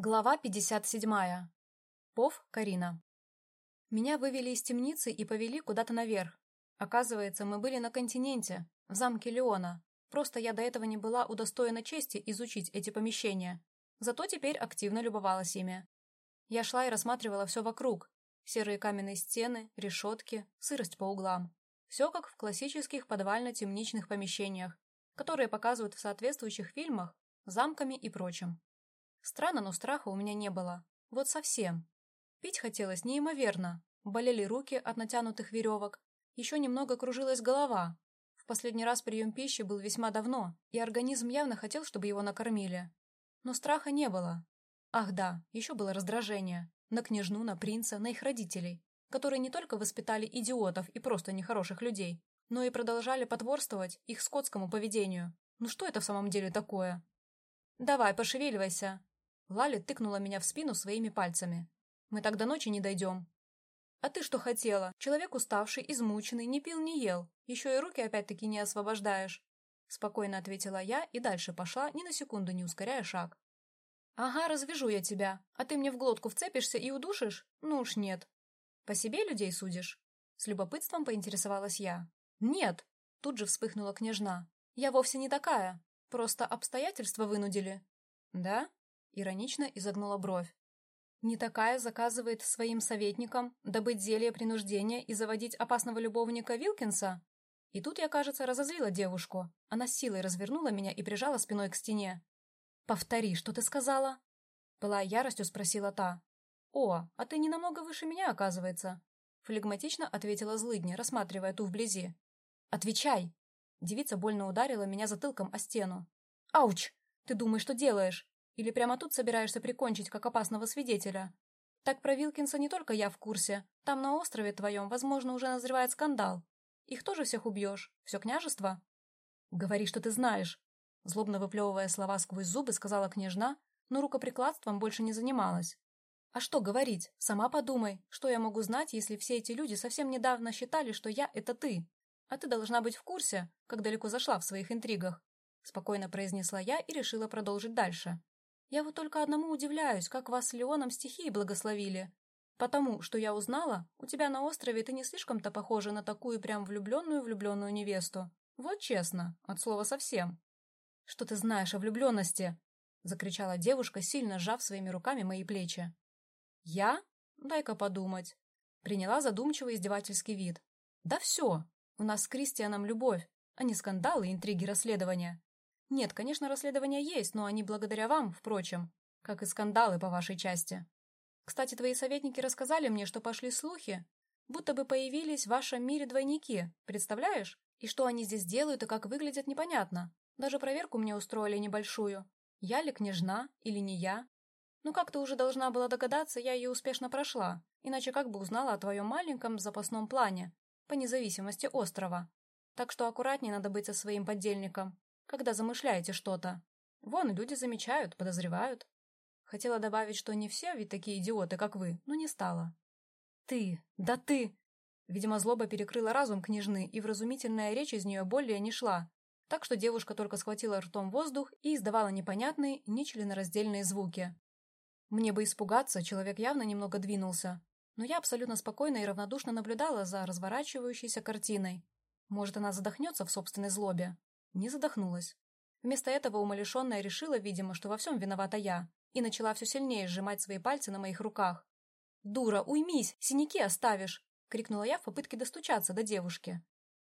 Глава 57. Пов Карина. Меня вывели из темницы и повели куда-то наверх. Оказывается, мы были на континенте, в замке Леона. Просто я до этого не была удостоена чести изучить эти помещения. Зато теперь активно любовалась ими. Я шла и рассматривала все вокруг. Серые каменные стены, решетки, сырость по углам. Все как в классических подвально-темничных помещениях, которые показывают в соответствующих фильмах, замками и прочем. Странно, но страха у меня не было. Вот совсем. Пить хотелось неимоверно. Болели руки от натянутых веревок. Еще немного кружилась голова. В последний раз прием пищи был весьма давно, и организм явно хотел, чтобы его накормили. Но страха не было. Ах да, еще было раздражение. На княжну, на принца, на их родителей, которые не только воспитали идиотов и просто нехороших людей, но и продолжали потворствовать их скотскому поведению. Ну что это в самом деле такое? «Давай, пошевеливайся!» Лали тыкнула меня в спину своими пальцами. «Мы так до ночи не дойдем». «А ты что хотела? Человек уставший, измученный, не пил, не ел. Еще и руки опять-таки не освобождаешь». Спокойно ответила я и дальше пошла, ни на секунду не ускоряя шаг. «Ага, развяжу я тебя. А ты мне в глотку вцепишься и удушишь? Ну уж нет». «По себе людей судишь?» С любопытством поинтересовалась я. «Нет!» Тут же вспыхнула княжна. «Я вовсе не такая. Просто обстоятельства вынудили». «Да?» Иронично изогнула бровь. Не такая заказывает своим советникам добыть зелье принуждения и заводить опасного любовника Вилкинса? И тут я, кажется, разозлила девушку. Она силой развернула меня и прижала спиной к стене. «Повтори, что ты сказала?» Была яростью спросила та. «О, а ты не намного выше меня, оказывается», флегматично ответила злыдня, рассматривая ту вблизи. «Отвечай!» Девица больно ударила меня затылком о стену. «Ауч! Ты думаешь, что делаешь? Или прямо тут собираешься прикончить как опасного свидетеля? Так про Вилкинса не только я в курсе. Там на острове твоем, возможно, уже назревает скандал. Их тоже всех убьешь. Все княжество? Говори, что ты знаешь. Злобно выплевывая слова сквозь зубы, сказала княжна, но рукоприкладством больше не занималась. А что говорить? Сама подумай, что я могу знать, если все эти люди совсем недавно считали, что я — это ты? А ты должна быть в курсе, как далеко зашла в своих интригах. Спокойно произнесла я и решила продолжить дальше. Я вот только одному удивляюсь, как вас с Леоном стихии благословили. Потому, что я узнала, у тебя на острове ты не слишком-то похожа на такую прям влюбленную-влюбленную невесту. Вот честно, от слова совсем. Что ты знаешь о влюбленности? Закричала девушка, сильно сжав своими руками мои плечи. Я? Дай-ка подумать. Приняла задумчивый издевательский вид. Да все, у нас с Кристианом любовь, а не скандалы, интриги, расследования. Нет, конечно, расследования есть, но они благодаря вам, впрочем, как и скандалы по вашей части. Кстати, твои советники рассказали мне, что пошли слухи, будто бы появились в вашем мире двойники, представляешь? И что они здесь делают и как выглядят, непонятно. Даже проверку мне устроили небольшую. Я ли княжна или не я? Ну, как ты уже должна была догадаться, я ее успешно прошла, иначе как бы узнала о твоем маленьком запасном плане, по независимости острова. Так что аккуратнее надо быть со своим поддельником когда замышляете что-то. Вон, люди замечают, подозревают. Хотела добавить, что не все ведь такие идиоты, как вы, но не стала. Ты, да ты! Видимо, злоба перекрыла разум княжны, и вразумительная речь из нее более не шла, так что девушка только схватила ртом воздух и издавала непонятные, нечленораздельные звуки. Мне бы испугаться, человек явно немного двинулся, но я абсолютно спокойно и равнодушно наблюдала за разворачивающейся картиной. Может, она задохнется в собственной злобе. Не задохнулась. Вместо этого умалишенная решила, видимо, что во всем виновата я, и начала все сильнее сжимать свои пальцы на моих руках. «Дура, уймись, синяки оставишь!» — крикнула я в попытке достучаться до девушки.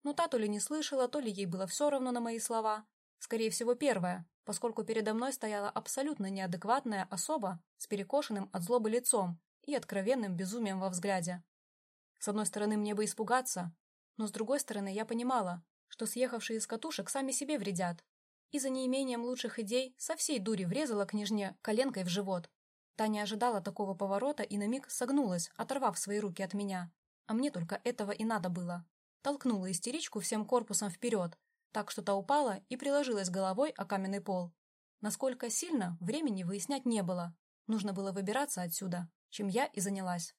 Но та то ли не слышала, то ли ей было все равно на мои слова. Скорее всего, первое, поскольку передо мной стояла абсолютно неадекватная особа с перекошенным от злобы лицом и откровенным безумием во взгляде. С одной стороны, мне бы испугаться, но с другой стороны, я понимала, что съехавшие из катушек сами себе вредят. И за неимением лучших идей со всей дури врезала княжне коленкой в живот. Таня ожидала такого поворота и на миг согнулась, оторвав свои руки от меня. А мне только этого и надо было. Толкнула истеричку всем корпусом вперед, так что та упала и приложилась головой о каменный пол. Насколько сильно, времени выяснять не было. Нужно было выбираться отсюда, чем я и занялась.